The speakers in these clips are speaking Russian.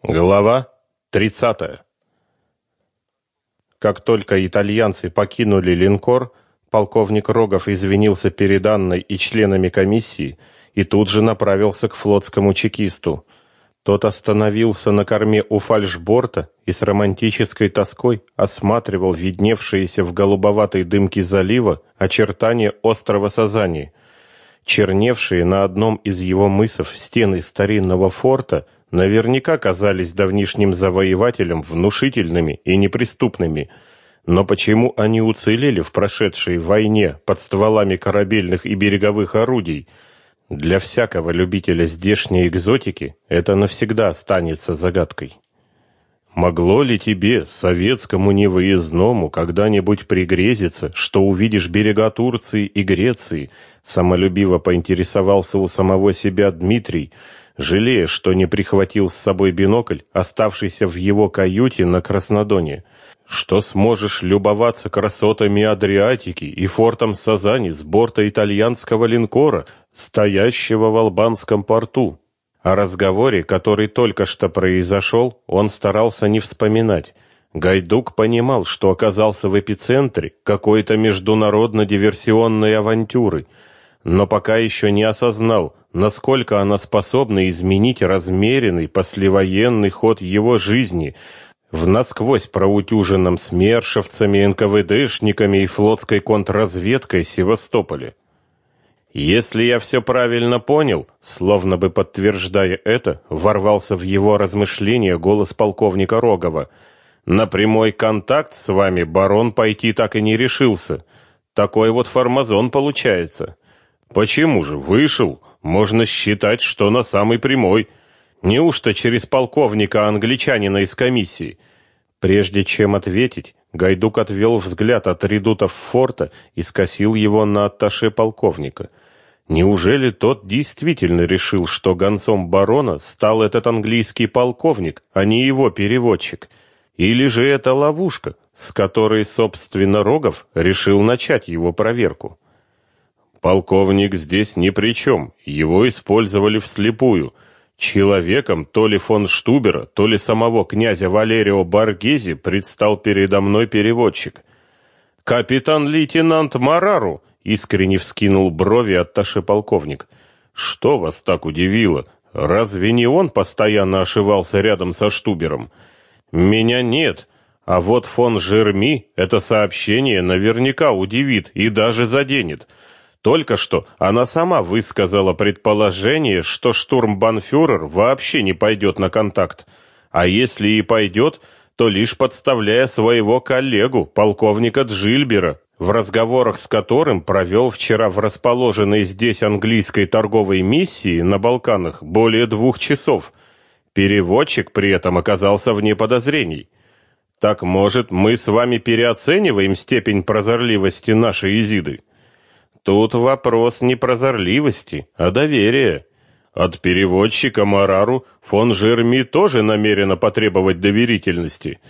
Глава 30. Как только итальянцы покинули линкор, полковник Рогов извинился перед Анной и членами комиссии и тут же направился к флотскому чекисту. Тот остановился на корме у фальшборта и с романтической тоской осматривал видневшиеся в голубоватой дымке залива очертания острова Сазани. Черневшие на одном из его мысов стены старинного форта – наверняка казались давнишним завоевателям внушительными и неприступными. Но почему они уцелели в прошедшей войне под стволами корабельных и береговых орудий? Для всякого любителя здешней экзотики это навсегда останется загадкой. Могло ли тебе, советскому невыездному, когда-нибудь пригрезиться, что увидишь берега Турции и Греции? Самолюбиво поинтересовался у самого себя Дмитрий, жалея, что не прихватил с собой бинокль, оставшийся в его каюте на Краснодоне. Что сможешь любоваться красотами Адриатики и фортом Сазани с борта итальянского линкора, стоящего в албанском порту. О разговоре, который только что произошел, он старался не вспоминать. Гайдук понимал, что оказался в эпицентре какой-то международно-диверсионной авантюры, но пока еще не осознал, насколько она способна изменить размеренный послевоенный ход его жизни в насквозь проутюженном смершевцами, НКВДшниками и флотской контрразведкой Севастополе. Если я все правильно понял, словно бы подтверждая это, ворвался в его размышления голос полковника Рогова. На прямой контакт с вами барон пойти так и не решился. Такой вот формазон получается. Почему же вышел? можно считать, что на самый прямой. Неужто через полковника англичанина из комиссии? Прежде чем ответить, Гайдук отвел взгляд от редутов форта и скосил его на атташе полковника. Неужели тот действительно решил, что гонцом барона стал этот английский полковник, а не его переводчик? Или же это ловушка, с которой, собственно, Рогов решил начать его проверку? Полковник здесь ни при чем, его использовали вслепую. Человеком то ли фон Штубера, то ли самого князя Валерио Баргези предстал передо мной переводчик. «Капитан-лейтенант Марару!» — искренне вскинул брови атташе полковник. «Что вас так удивило? Разве не он постоянно ошивался рядом со Штубером?» «Меня нет, а вот фон Жерми это сообщение наверняка удивит и даже заденет». Только что она сама высказала предположение, что штурмбанфюрер вообще не пойдет на контакт. А если и пойдет, то лишь подставляя своего коллегу, полковника Джильбера, в разговорах с которым провел вчера в расположенной здесь английской торговой миссии на Балканах более двух часов. Переводчик при этом оказался вне подозрений. Так, может, мы с вами переоцениваем степень прозорливости нашей Изиды? Тут вопрос не прозорливости, а доверия. От переводчика Марару фон Жерми тоже намерена потребовать доверительности.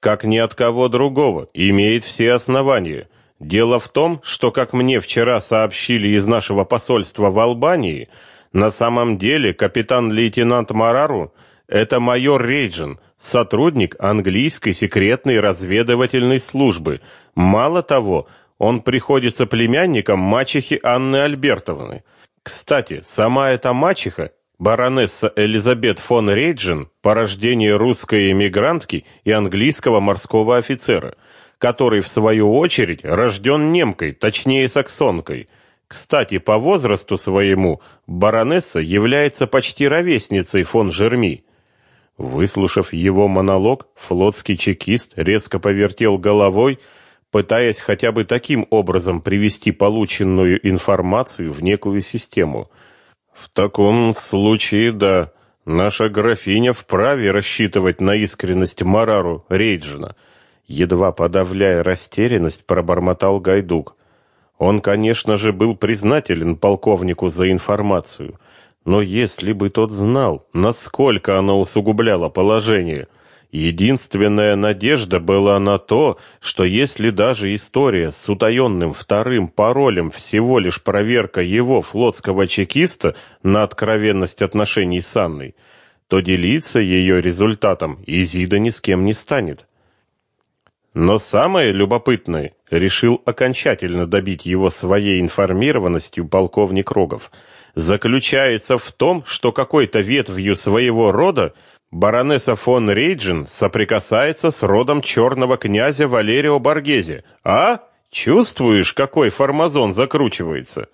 Как ни от кого другого, имеет все основания. Дело в том, что, как мне вчера сообщили из нашего посольства в Албании, на самом деле капитан-лейтенант Марару – это майор Рейджин, сотрудник английской секретной разведывательной службы. Мало того, он приходится племянником мачехи Анны Альбертовны. Кстати, сама эта мачеха, баронесса Элизабет фон Рейджен, по рождению русской эмигрантки и английского морского офицера, который в свою очередь рожден немкой, точнее саксонкой. Кстати, по возрасту своему баронесса является почти ровесницей фон Жерми. Выслушав его монолог, флотский чекист резко повертел головой пытаясь хотя бы таким образом привести полученную информацию в некую систему. В таком случае, да, наша графиня вправе рассчитывать на искренность Марару Рейджина. Едва подавляя растерянность, пробормотал Гайдук. Он, конечно же, был признателен полковнику за информацию, но если бы тот знал, насколько она усугубляла положение – Единственная надежда была на то, что если даже история с утаенным вторым паролем всего лишь проверка его флотского чекиста на откровенность отношений с Анной, то делиться ее результатом Изида ни с кем не станет. Но самое любопытное, решил окончательно добить его своей информированностью полковник Рогов, заключается в том, что какой-то ветвью своего рода баронесса фон Рейджин соприкасается с родом черного князя Валерио Боргезе. А? Чувствуешь, какой формазон закручивается?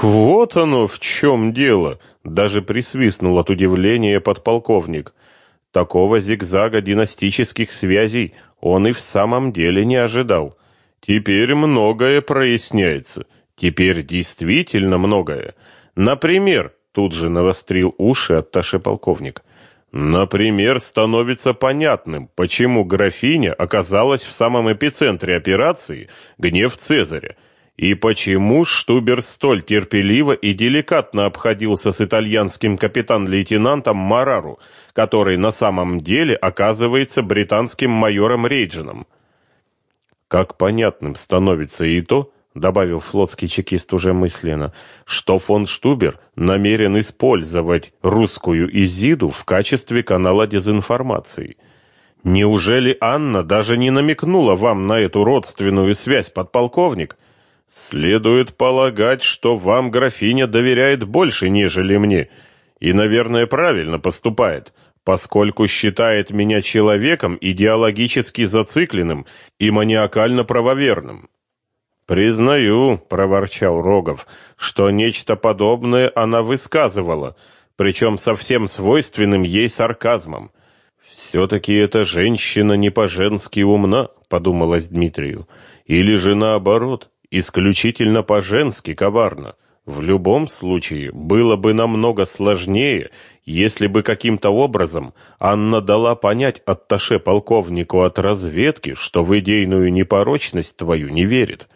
Вот оно в чем дело, даже присвистнул от удивления подполковник. Такого зигзага династических связей он и в самом деле не ожидал. Теперь многое проясняется. Теперь действительно многое. Например, тут же навострил уши атташе полковник. Например, становится понятным, почему графиня оказалась в самом эпицентре операции «Гнев Цезаря», и почему Штубер столь терпеливо и деликатно обходился с итальянским капитан-лейтенантом Марару, который на самом деле оказывается британским майором Рейджином. Как понятным становится и то, добавил флотский чекист уже мысленно, что фон Штубер намерен использовать русскую Изиду в качестве канала дезинформации. Неужели Анна даже не намекнула вам на эту родственную связь, подполковник? Следует полагать, что вам графиня доверяет больше, нежели мне, и, наверное, правильно поступает, поскольку считает меня человеком идеологически зацикленным и маниакально правоверным. Признаю, проворчал Рогов, что нечто подобное она высказывала, причем совсем свойственным ей сарказмом. все таки эта женщина не по-женски умна, подумалось Дмитрию, или же наоборот, исключительно по-женски коварна. В любом случае было бы намного сложнее, если бы каким-то образом Анна дала понять атташе полковнику от разведки, что в идейную непорочность твою не верит.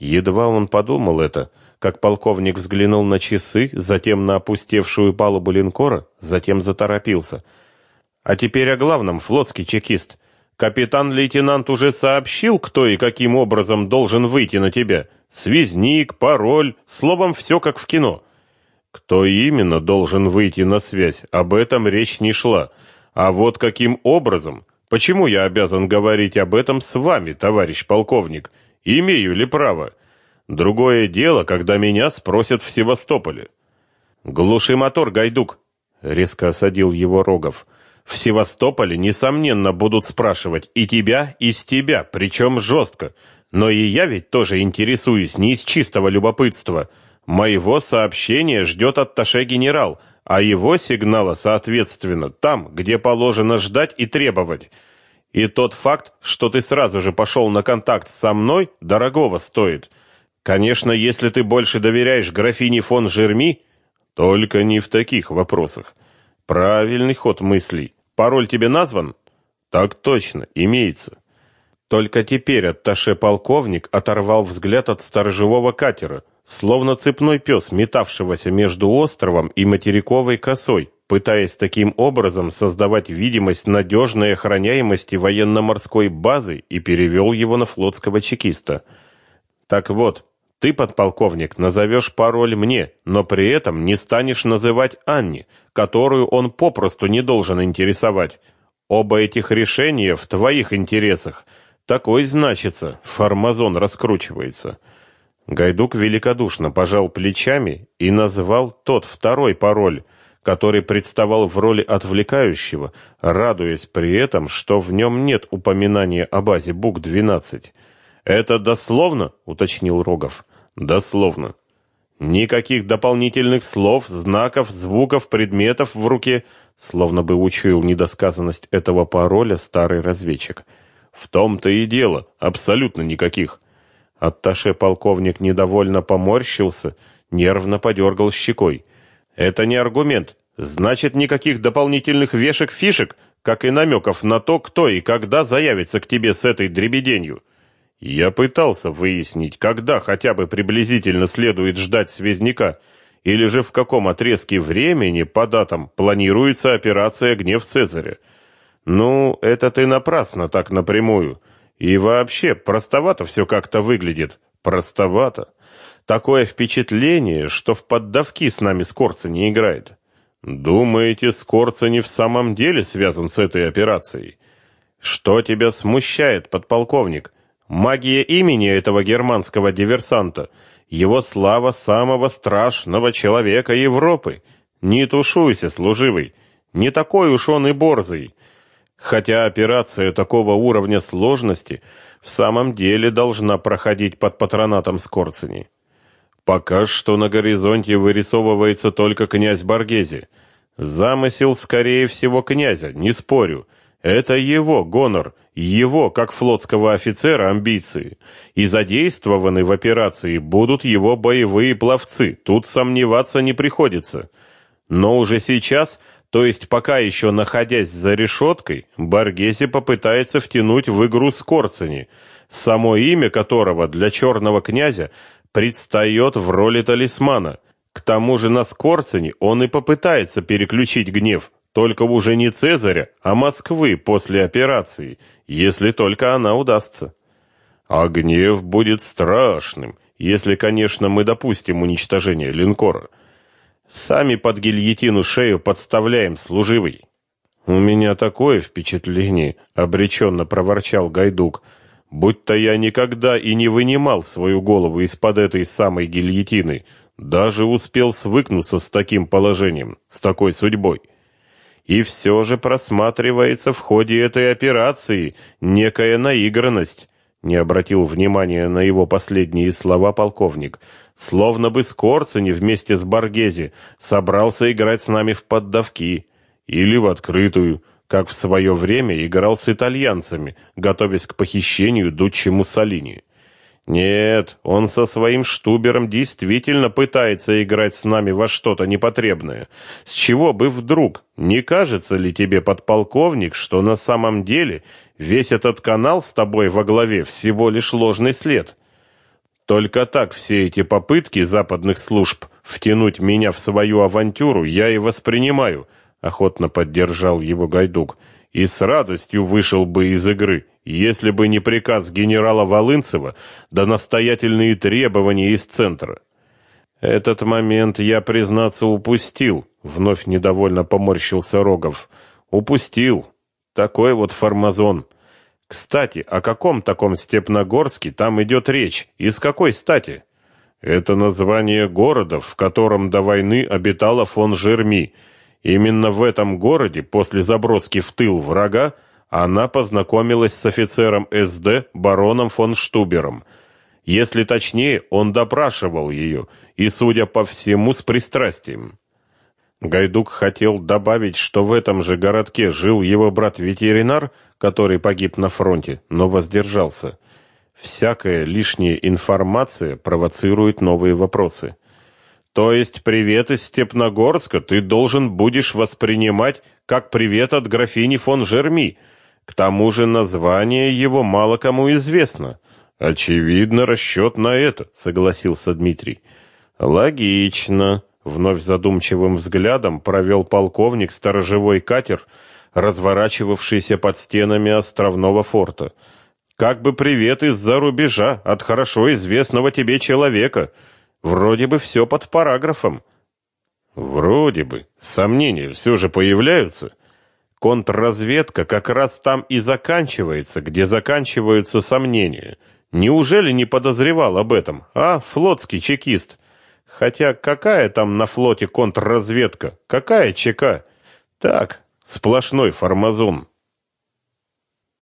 Едва он подумал это, как полковник взглянул на часы, затем на опустевшую палубу линкора, затем заторопился. А теперь о главном, флотский чекист. Капитан-лейтенант уже сообщил, кто и каким образом должен выйти на тебя. Связник, пароль, словом, все как в кино. Кто именно должен выйти на связь, об этом речь не шла. А вот каким образом? Почему я обязан говорить об этом с вами, товарищ полковник? Имею ли право? Другое дело, когда меня спросят в Севастополе. Глуши мотор, Гайдук, резко осадил его Рогов. В Севастополе несомненно будут спрашивать и тебя, и с тебя, причем жестко. Но и я ведь тоже интересуюсь не из чистого любопытства. Моего сообщения ждет атташе генерал, а его сигнала, соответственно, там, где положено ждать и требовать. И тот факт, что ты сразу же пошел на контакт со мной, дорогого стоит. Конечно, если ты больше доверяешь графине фон Жерми, только не в таких вопросах. Правильный ход мыслей. Пароль тебе назван? Так точно, имеется. Только теперь атташе полковник оторвал взгляд от сторожевого катера, словно цепной пес, метавшегося между островом и материковой косой, пытаясь таким образом создавать видимость надежной охраняемости военно-морской базы и перевел его на флотского чекиста. Так вот, ты, подполковник, назовешь пароль мне, но при этом не станешь называть Анне, которую он попросту не должен интересовать. Оба этих решения в твоих интересах. Такой значится, формазон раскручивается. Гайдук великодушно пожал плечами и назвал тот второй пароль, который представал в роли отвлекающего, радуясь при этом, что в нем нет упоминания о базе БУК-12. «Это дословно?» — уточнил Рогов. «Дословно. Никаких дополнительных слов, знаков, звуков, предметов в руке, словно бы учуял недосказанность этого пароля старый разведчик. В том-то и дело, абсолютно никаких». Атташе полковник недовольно поморщился, нервно подергал щекой. Это не аргумент. Значит, никаких дополнительных вешек-фишек, как и намеков на то, кто и когда заявится к тебе с этой дребеденью. Я пытался выяснить, когда хотя бы приблизительно следует ждать связняка, или же в каком отрезке времени по датам планируется операция «Гнев Цезаря». Ну, это ты напрасно так напрямую. И вообще, простовато все как-то выглядит. Простовато. Такое впечатление, что в поддавки с нами Скорца не играет. Думаете, Скорцени в самом деле связан с этой операцией? Что тебя смущает, подполковник? Магия имени этого германского диверсанта, его слава самого страшного человека Европы. Не тушуйся, служивый. Не такой уж он и борзый. Хотя операция такого уровня сложности в самом деле должна проходить под патронатом Скорцени. Пока что на горизонте вырисовывается только князь Баргези. Замысел, скорее всего, князя, не спорю. Это его гонор, его, как флотского офицера, амбиции. И задействованы в операции будут его боевые пловцы, тут сомневаться не приходится. Но уже сейчас, то есть пока еще находясь за решеткой, Баргези попытается втянуть в игру Скорцени, само имя которого для черного князя предстает в роли талисмана. К тому же на Скорцени он и попытается переключить гнев, только уже не Цезаря, а Москвы после операции, если только она удастся. А гнев будет страшным, если, конечно, мы допустим уничтожение линкора. Сами под гильотину шею подставляем служивый. У меня такое впечатление, обреченно проворчал Гайдук, будто я никогда и не вынимал свою голову из-под этой самой гильотины, даже успел свыкнуться с таким положением, с такой судьбой. И все же просматривается в ходе этой операции некая наигранность. Не обратил внимания на его последние слова полковник. Словно бы Скорцени вместе с Баргези собрался играть с нами в поддавки или в открытую, как в свое время играл с итальянцами, готовясь к похищению Дуччи Муссолини. Нет, он со своим штубером действительно пытается играть с нами во что-то непотребное. С чего бы вдруг? Не кажется ли тебе, подполковник, что на самом деле весь этот канал с тобой во главе всего лишь ложный след? Только так все эти попытки западных служб втянуть меня в свою авантюру я и воспринимаю – охотно поддержал его Гайдук. И с радостью вышел бы из игры, если бы не приказ генерала Волынцева да настоятельные требования из центра. Этот момент я, признаться, упустил, вновь недовольно поморщился Рогов. Упустил. Такой вот формазон. Кстати, о каком таком Степногорске там идет речь? И с какой стати? Это название города, в котором до войны обитала фон Жерми, Именно в этом городе, после заброски в тыл врага, она познакомилась с офицером СД бароном фон Штубером. Если точнее, он допрашивал ее, и, судя по всему, с пристрастием. Гайдук хотел добавить, что в этом же городке жил его брат-ветеринар, который погиб на фронте, но воздержался. Всякая лишняя информация провоцирует новые вопросы. То есть привет из Степногорска ты должен будешь воспринимать как привет от графини фон Жерми. К тому же название его мало кому известно. Очевидно, расчет на это, согласился Дмитрий. Логично, вновь задумчивым взглядом провел полковник сторожевой катер, разворачивавшийся под стенами островного форта. Как бы привет из-за рубежа от хорошо известного тебе человека. Вроде бы все под параграфом. Вроде бы. Сомнения все же появляются. Контрразведка как раз там и заканчивается, где заканчиваются сомнения. Неужели не подозревал об этом? А, флотский чекист. Хотя какая там на флоте контрразведка? Какая ЧК? Так, сплошной формазон.